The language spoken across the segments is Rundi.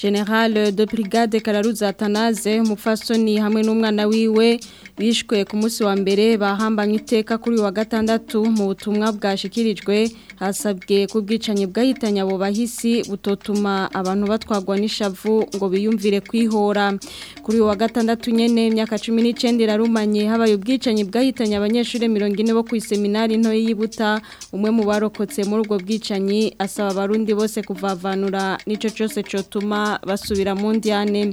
General de Brigade Kararuza Atanaze mufasoni hamwe n'umwana wiwe bishwe ku munsi wa mbere bahambanye iteka kuri wa gatandatu mu butumwa bwashikirijwe hasabwe ku bwicanyi bwahitanye abo bahisi butotuma abantu batwagwa n'ishavu ngo biyumvire kwihora kuri wa gatandatu nyene imyaka 19 irarumanye habaye ubwicanyi bwahitanye abanyeshuri 40 bo ku isemina seminari nto y'ibuta umwe mu barokotse muri ubwo bwicanyi asaba abarundi bose kuvavanura n'icyo cyose cyotuma basubira mu ndiyane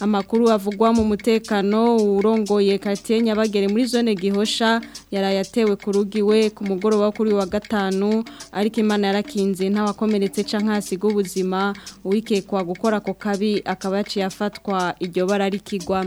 amakuru avugwa mu mutekano urongoye katiye nyabagere muri zone gihosha yaraye atewe ku rugiwe ku mugoroba wo kuri wa gatanu ariko imana yarakinze ntawakomeretse ca nkasiga ubuzima uwikekwa gukora ako kabi akaba yaciye afatwa iryo bara rikigwa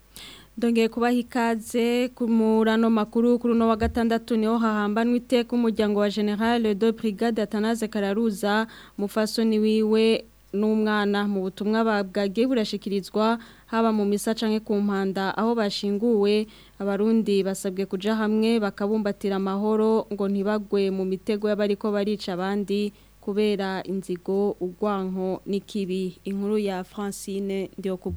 dongeye kubaha ikaze ku murano makuru kuri uno wa gatandatu niho hahambanwa iteka umuryango wa general de brigade atanaze kararuza mufasoni wiwe n'umwana mu butumwa bwagiye burashyikirizwa haba mu misa canke ku mpanda aho bashinguwe abarundi basabwe kujya hamwe bakabumbatira amahoro ngo ntibagwe mu mitego y'abari barica abandi kubera inzigo urwanko n'ikibi inkuru ya francine ndiyo ku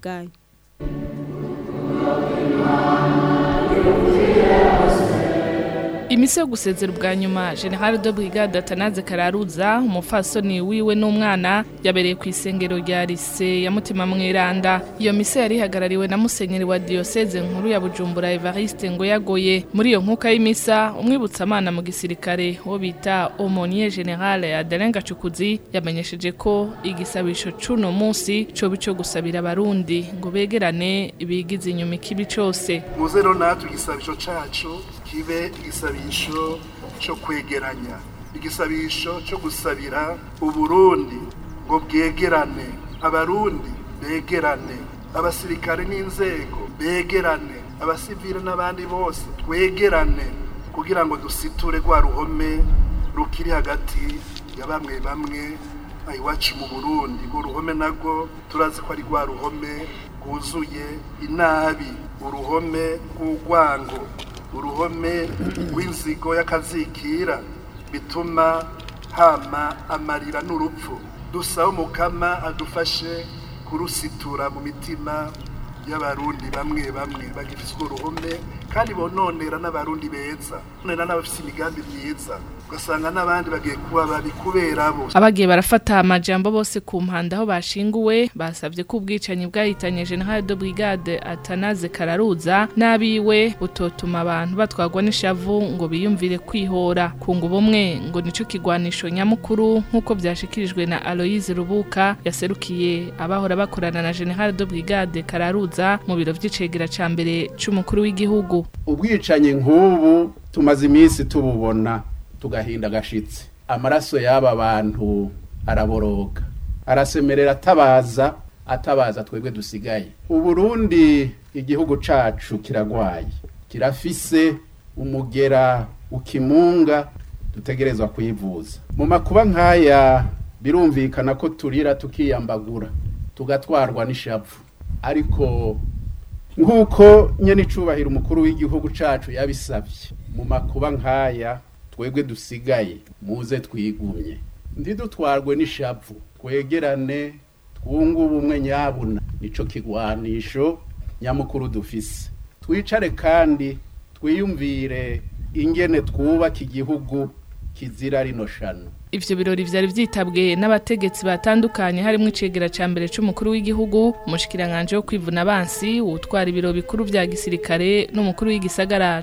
Imise yo gusezera ubwa nyuma General de brigade atanaze kararuza umupfasoni wiwe n'umwana yabereye ku isengero rya lise ya mutima mweranda iyo mise yari ihagarariwe na musenyeri wa diyoseze nkuru ya bujumbura evariste ngo yagoye muri iyo nkuka y'imisa umwibutsamana mu gisirikare uwo bita omonier generale adelin gacukuzi yamenyesheje ko igisabisho c'uno munsi cyo ico gusabira abarundi ngo begerane bigize inyuma ikibi cyose. muze rero natwe igisabisho cacu kibe igisabisho cyo kwegeranya igisabisho cyo gusabira uburundi ngo bwegerane abarundi begerane abasirikare n'inzego begerane abasivire n'abandi bose twegerane kugira ngo dusiture rwa ruhome rukiri hagati ya bamwe bamwe iwacu mu burundi ngo ruhome narwo turazi ko ari rwa ruhome rwuzuye inabi uruhome rw'urwango uruhome rw'inzigo y'akazikira bituma hama amarira n'urupfu dusaba umukama adufashe kurusitura mu mitima y'abarundi bamwe bamwe bagifite urwo kandi bononera n'abarundi beza bononera n'abafite imigambi myiza ugasanga n'abandi bagiye kuba babi kubera bo abagiye barafata amajambo bose ku mpanda aho bashinguwe basabye ko ubwicanyi bwahitanye general de brigade atanaze kararuza n'abiwe butotuma abantu batwagwa n'ishavu ngo biyumvire kwihora kunga ubumwe ngo nico kigwanisho nyamukuru nk'uko byashikirijwe na Aloise Rubuka yaserukiye abahora bakorana na general de brigade kararuza mu biro by'icegera cya mbere cy’umukuru w'igihugu ubwicanyi nk'ubu tumaze iminsi tububona tugahinda agashitsi amaraso y'aba bantu araboroga arasemerera atabaza atabaza twebwe dusigaye uburundi igihugu cacu kiragwaye kirafise umugera ukimunga dutegerezwa kwivuza. mu makuba nk'aya birumvikana ko turira tukiyambagura tugatwarwa n'ishavu ariko nk'uko nyine icubahiro umukuru w'igihugu cacu yabisabye mu makuba nk'aya twebwe dusigaye muze twigumye ntidutwarwe n'ishavu twegerane twunge ubumwe nyabuna nicyo kigwanisho nyamukuru dufise twicare kandi twiyumvire ingene twubake igihugu kizira rino shano ibyo birori byari byitabwe n'abategetsi batandukanye harimo icegera cya mbere cy'umukuru w'igihugu umushikiranganje wo kwivuna abansi utwara ibiro bikuru bya gisirikare n'umukuru w'igisagara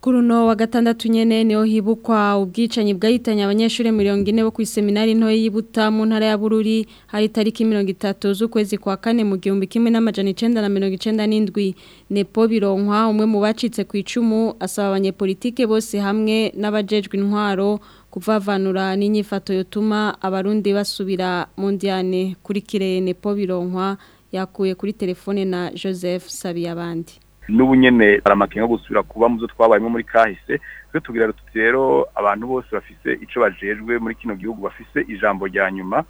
kuri wa gatandatu nyene niho hibukwa ubwicanyi bwahitanye abanyeshuri mirongo ine bo ku iseminari ntoya y'ibuta mu ntara ya bururi hari tariki mirongo itatu z'ukwezi kwa kane mu gihumbi kimwe n'amajana icenda na mirongo icenda n'indwi nepo bironkwa umwe mu bacitse ku icumu asaba abanyepolitike bose hamwe n'abajejwe intwaro kuvavanura n'inyifato yotuma abarundi basubira mu ndyane kuri kireye nepo bironkwa yakuye kuri telefone na joseph sabiye abandi n'ubu nyine aramakenga gusubira kuba mu zo twabayemo muri kahise twe tugira tuti rero abantu bose bafise ico bajejwe muri kino gihugu bafise ijambo rya nyuma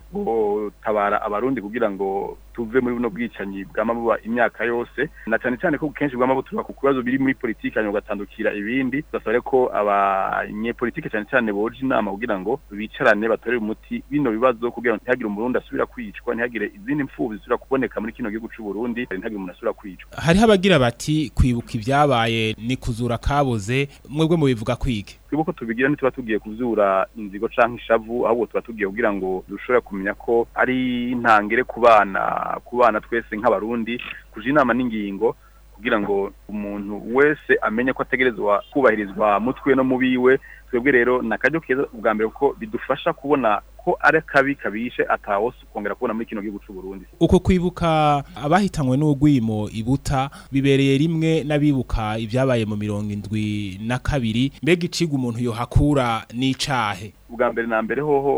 tabara abarundi kugira ngo tuve muri buno bwicanyi bwama imyaka yose na cyane cyane ko kenshi bwama buturuka ku bibazo biri muri politiki hanyuma ugatandukira ibindi tugasaba ko abanyepolitike cyane cyane boje inama kugira ngo bicarane batorere umuti bino bibazo kugira ngo ntihagire umurundi asubira kwicwa ntihagire izindi mpfubyi zisubira kuboneka muri kino gihugu c'u Burundi ntihagire umuntu asubira kwicwa hariho abagira bati kwibuka ibyabaye ni kuzura kabuze mwebwe mubivuga ugakwige twibuko tubigira ntituba tugiye kuzura inzigo canke ishavu ahubwo tuba tugiye kugira ngo dushobora kumenya ko ari intangere kubana bana twese nk'abarundi kuje inama n'ingingo kugira ngo umuntu wese amenye ko ategerezwa kubahirizwa mutwe no mubiwe twebwe rero ni akaryo keza ubwa mbere ko bidufasha kubona ko ari kabi kabishe atawose ukongera kubona muri kino gihugu cy'u Burundi uko kwibuka abahitanywe n'urwimo ibuta bibereye rimwe n'abibuka ibyabaye mu mirongo indwi na kabiri mbega iciga umuntu yohakura n'icahe ubwa mbere na mbere hoho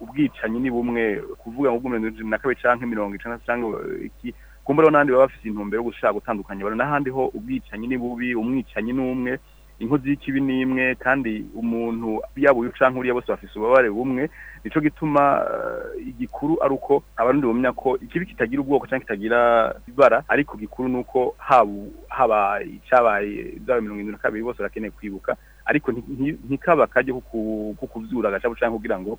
ubwicanyi ni bumwe kuvuga mu bw'umurenge na kabiri canke mirongo icenda canke iki kumbura n'abandi baba bafite intumbero yo gushaka gutandukanya n'ahandi ho ubwicanyi ni bubi umwicanyi n'umwe inkozi y'ikibi ni imwe kandi umuntu yaba uyu canke uriya bose bafise ububabare bumwe nico gituma eh, igikuru ari uko abarundi bumenya ko ikibi kitagira ubwoko cyangwa kitagira ibara ariko gikuru nuko haba haba icyabaye za mirongo irindwi na kabiri bose barakeneye kwibuka ariko ntikaba kajyaho kukubyura agacabucanga kugira ngo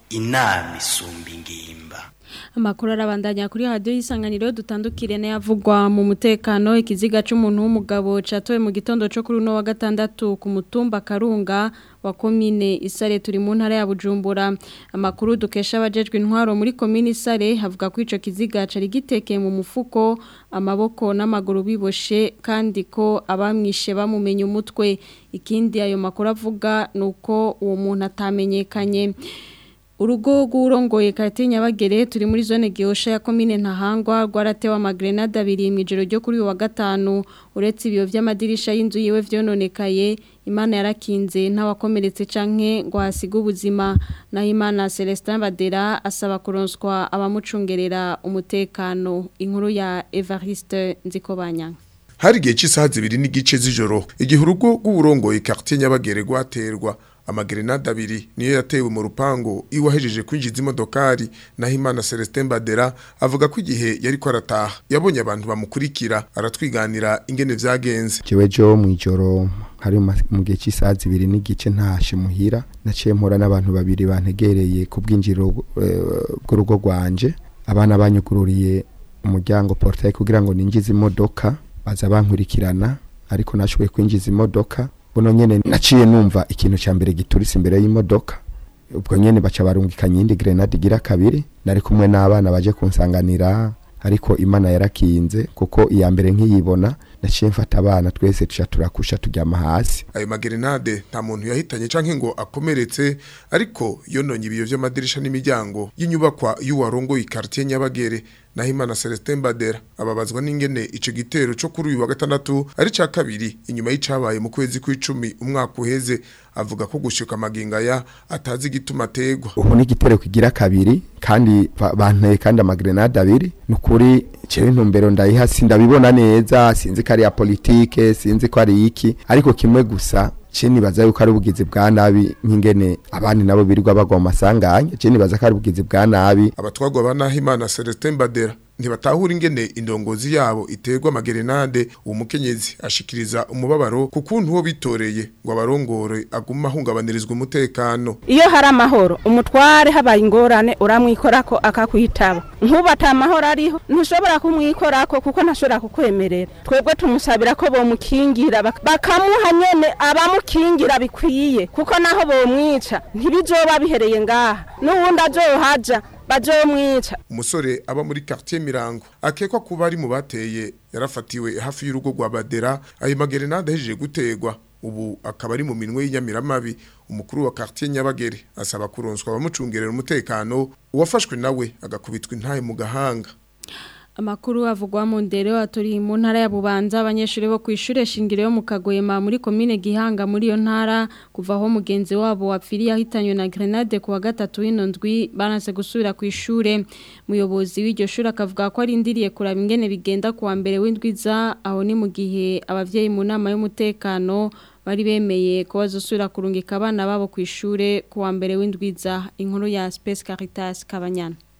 inama isumbi amakuru arabandanya kuri radio y'isanganiro dutandukire ne yavugwa mu mutekano ikiziga cy'umuntu w'umugabo catowe mu gitondo cyo kuri wa gatandatu ku mutumba Karunga wa komine Isare turi mu ntara ya Bujumbura amakuru dukesha abajejwe intwaro muri komine Isare havuga ko ico kiziga cari giteke mu mufuko amaboko n'amaguru biboshe kandi ko abamwishe bamumenye umutwe ikindi ayo makuru avuga nuko uwo muntu atamenyekanye urugo rw'urongoye kate nyabagere turi muri zone gihosha ya komine ntahangwa rwaratewe amagrenade abiri mu ijoro ryo kuri uyu wa gatanu uretse ibiyo by'amadirisha y'inzu yiwe vyononekaye imana yarakinze ntawakomeretse canke ngo hasiga ubuzima naho imana celestin badera asaba kuronswa abamucungerera umutekano inkuru ya evariste nzikobanyanga hari igihe cy'isaha zibiri n'igice z'ijoro igihe urugo rw'uburongoye kate nyabagere rwaterwa amagerenade abiri niyo yatewe mu rupangu iwe kwinjiza imodokari naho imana celestin badera avuga ko igihe yari ko arataha yabonye abantu bamukurikira aratwiganira ingene byagenze jewejo mu ijoro hari mu gihe cy'isaha zibiri n'igice ntashe muhira naciye mpura n'abantu babiri bantegereye ku bwinjiro eh, bw'urugo rwanje abana banyugururiye umuryango porutaye kugira ngo ninjize imodoka baza bankurikirana ariko nashoboye kwinjiza imodoka buno nyene naciye numva ikintu cya mbere giturisa imbere y'imodoka ubwo nyene baca barungikanya iyindi grenade igira kabiri nari kumwe n'abana baje kunsanganira ariko imana yarakinze kuko iya mbere nkiyibona naciye mfata abana twese tuca turakusha tujyama hasi ayo magrenade nta muntu yahitanye canke ngo akomeretse ariko yononye ibiyo vy'amadirisha n'imiryango y'inyubakwa y'uwarongo ikartie nyabagere Nahimana Celestin Badera ababazwa n'ingene icyo gitero cyo kuri uyu wa gatandatu ari cya kabiri inyuma y'icabaye mu kwezi kw'icumi umwaka uheze avuga ko gushyuka amaginga ya atazi gituma ategwa ubu ni igitero kigira kabiri kandi banteye kandi amagrenade abiri nukuri cewe ntumbero ndayiha sindabibona neza sinzi kariya politike sinzi ko ari iki ariko kimwe gusa cini baza yuko ari ubugizi bwa nabi nk'ingene abandi nabo birirwa bagwa mu masanganya cini baza ko ari ubugizi bwa nabi abatwagwa ba imana Celestin Badera ntibatahura ingene indongozi yabo itegwa amagerenade uwo mukenyezi ashikiriza umubabaro ku kuntu uwo bitoreye ngo abarongore aguma ahungabanirizwa umutekano iyo hari amahoro umutware habaye ingorane uramwikora ko akakwitaba nk'ubata amahoro ariho ntushobora kumwikora ko kuko ntashobora kukwemerera twebwe tumusabira ko bamukingira bakamuha nyene abamukingira bikwiye kuko naho bamwica ntibijoba bihereye ngaha n'uwundi azohaja baje mwica umusore aba muri quartier Mirango akekwa kuba ari mu bateye yarafatiwe hafi y'urugo rwa Badera ayo magerenade gutegwa ubu akaba ari mu minwe y'inyamiramabi umukuru wa quartier Nyabagere asaba kuronswa abamucungerera umutekano uwafashwe nawe agakubitwa intaye mu gahanga Amakuru avugwa mu ndero aturi mu ntara ya Bubanza abanyeshuri bo kwishure shingiro yo mu Kagoyema muri commune Gihanga muri yo ntara kuva aho mugenzi wabo wapfiriye yahitanywe na grenade kuwa gatatu w'inondwi baranse gusubira kwishure muyobozi w'iryo shuri akavuga ko arindiriye kuraba ingene bigenda kuwa mbere w'indwiza aho ni mu gihe abavyeyi mu nama y'umutekano bari bemeye ko bazosubira kurungika abana babo kwishure kuwa mbere w'indwiza inkuru ya Space Caritas Kabanyana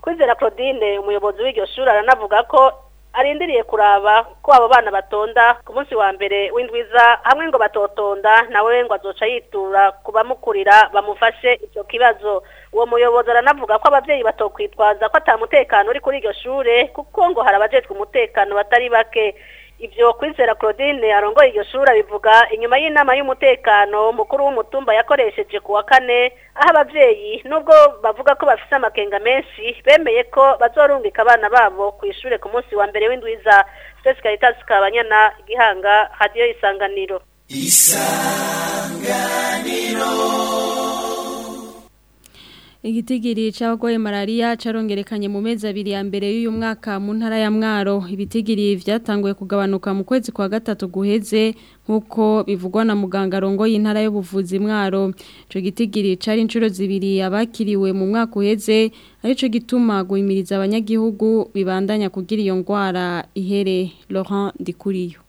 kwizera claudine umuyobozi w'iryo shuri aranavuga ko arindiriye kuraba ko abo bana batonda ku munsi wa mbere w'indwiza hamwe ngo batotonda nawe ngo azoca yitura kubamukurira bamufashe icyo kibazo uwo muyobozi aranavuga ko ababyeyi batokwitwaza ko atamutekano uri kuri iryo shure kuko ngo hari abajejwe umutekano batari bake ibyo kwizera claudine arongoye iryo shuri abivuga inyuma y'inama y'umutekano mukuru w'umutumba yakoresheje ku wa kane aho ababyeyi nubwo bavuga ko bafite amakenga menshi bemeye ko bazorungika abana babo ku ishuri ku munsi wa mbere w'indwiza twese karitasi kabanyana gihanga hadiyo isanganiro isanganiro Igitigiri c'abagwaye malaria carongerekanye mu mezi abiri ya mbere y'uyu mwaka mu ntara ya Mwaro ibitigiri vyatanguye kugabanuka mu kwezi kwa gatatu guheze nkuko bivugwa na muganga rongo y'intara y'ubuvuzi Mwaro cyo gitigiri cari incuro zibiri abakiriwe mu mwaka uheze arico gituma guhimiriza abanyagihugu bibandanya kugira iyo ngwara ihere Laurent Dikuriyo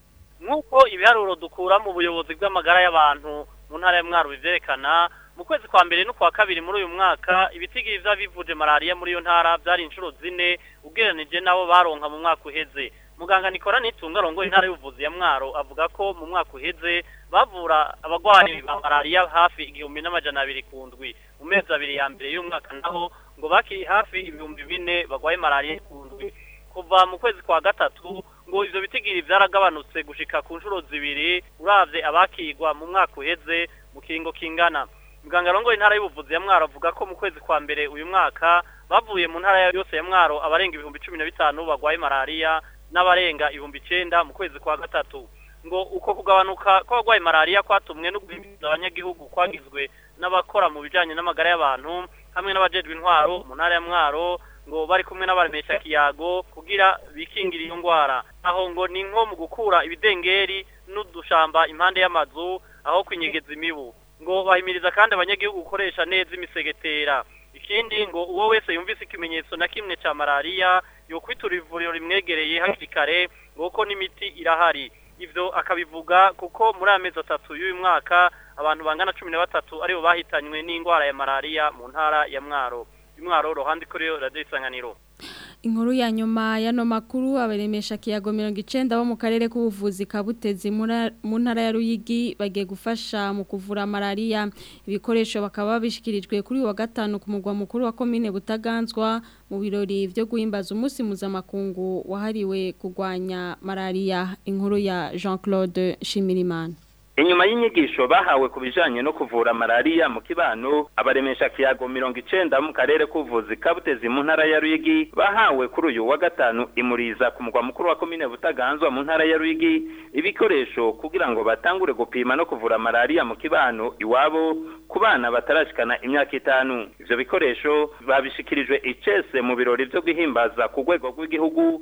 nkuko ibiharuro dukura mu buyobozi bw'amagara y'abantu mu ntara ya Mwaro bivyerekana mu kwezi kwa mbere no kwa kabiri muri uyu mwaka ibitigiri by'abivuje malariya muri iyo ntara byari inshuro zine ugereranije n'abo baronka mu mwaka uheze muganga nikora nitunga rongo intara y'ubuvuzi ya mwaro avuga ko mu mwaka uheze bavura abagwayi ba malariya hafi igihumbi n'amajana abiri ku ndwi mu mezi abiri ya mbere y'umwaka naho ngo bakiri hafi ibihumbi bine bagwaye malaria ku ndwi kuva mu kwezi kwa gatatu ngo ivyo bitigiri vyaragabanutse gushika ku nshuro zibiri uravye abakigwa mu mwaka uheze mu kiringo kingana muganga arongoye intara ya mwaro avuga ko mu kwezi kwa mbere uyu mwaka bavuye mu ntara ya yose ya mwaro abarenga ibihumbi cumi na bitanu barwaye malaria n'abarenga ibihumbi icyenda mu kwezi kwa gatatu ngo uko kugabanuka kw'abarwaye malaria kwatumwe no guhimbaza abanyagihugu kwagizwe n'abakora mu bijyanye n'amagara y'abantu hamwe n'abajejwe intwaro mu ntara ya mwaro ngo bari kumwe n'abaremesha kiyago kugira bikingire iyo ndwara aho ngo ni nko mu gukura ibidengeri n'udushamba impande y'amazu aho kwinyegeza imibu ngo bahimiriza kandi abanyagihugu gukoresha neza imisegetera ikindi ngo uwo wese yumvise ikimenyetso na kimwe cya malariya yo kwitura ivuriro rimwegereye hakiri kare nguko n'imiti irahari ibyo akabivuga kuko muri amezi atatu y'uyu mwaka abantu bangana cumi na batatu aribo bahitanywe n'indwara ya malariya mu ntara ya mwaro y'umwaro ruhande kuri radiyo isanganiro inkuru ya nyuma y'ano makuru abaremesha kiyago mirongo icenda bo mu karere k'ubuvuzi ka butezi mu ntara ya ruyigi bagiye gufasha mu kuvura malaria ibikoresho bakaba babishikirijwe kuri wa gatanu ku mugwa mukuru wa komine butaganzwa mu birori byo guhimbaza umunsi mpuzamakungu wahariwe kugwanya malaria inkuru ya jean claude shimirimana inyuma y'inyigisho bahawe ku bijyanye no kuvura malariya mu kibano abaremesha kiyago mirongo icyenda mu karere k'ubuvuzi Kabutezi mu ntara ya ruyigi bahawe kuri uyu wa gatanu imuriza ku mugwa mukuru wa komine butaganzwa mu ntara ya ruyigi ibikoresho kugira ngo batangure gupima no kuvura malariya mu kibano iwabo ku bana batarashikana imyaka itanu ivyo bikoresho babishikirijwe icese mu birori byo guhimbaza ku rwego rw'igihugu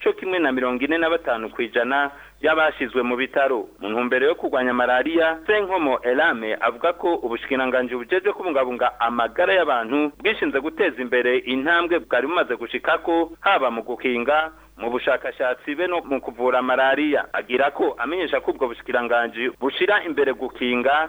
cyo kimwe na mirongo ine na batanu ku ijana by'abashyizwe mu bitaro mu ntumbero yo kurwanya malariya senkomo elame avuga ko ubushikiranganji bujejwe kubungabunga amagara y'abantu bwishinze guteza imbere intambwe bwari bumaze ko haba mu gukinga mu bushakashatsi be no mu kuvura malariya agira ko amenyesha ko ubwo bushikiranganji bushira imbere gukinga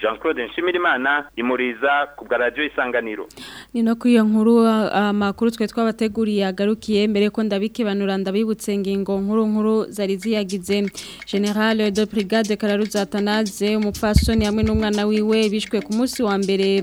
jean claude nshimirimana imuriza ku bwa radiyo isanganiro ni no kuri iyo nkuru amakuru twe twabateguriye agarukiye mbere ko ndabikibanura ndabibutse ingingo nkuru nkuru zari ziyagize generale de brigade kararuza atanaze umupfasoni hamwe n'umwana wiwe bishwe ku munsi wa mbere e,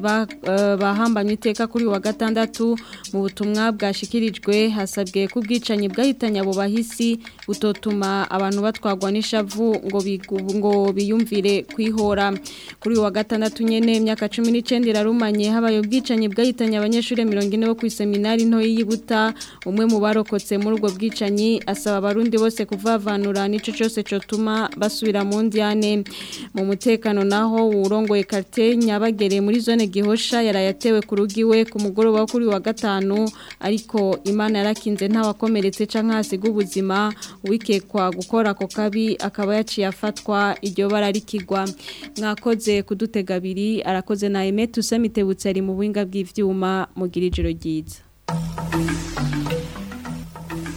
bahambanywe iteka kuri wa gatandatu mu butumwa bwashikirijwe hasabwe ko ubwicanyi bwahitanye abo bahisi butotuma abantu batwagwa n'ishavu ngo ngo ngo biyumvire kwihora kuri wa gatandatu nyene myaka 19 irarumanye habaye ubwicanyi bwahitanye abanyeshuri 40 bo ku seminari nto y'Ibuta umwe mu barokotse muri ubwo bwicanyi asaba abarundi bose kuvavanura nico cyose cyo tuma basubira mu ndyane mu mutekano naho urongoye quartier nyabagere muri zone gihosha yarayatewe ku rugiwe ku mugoroba kuri wa gatanu ariko imana yarakinze ntawakomeretse canka hasiga ubuzima wikekwa gukora ako kabi akaba yaciye yafatwa iryo bara rikigwa mwakoze kudutega abiri arakoze na emete usamite ari mu buhinga bw'ibyuma mugira ijoro ryiza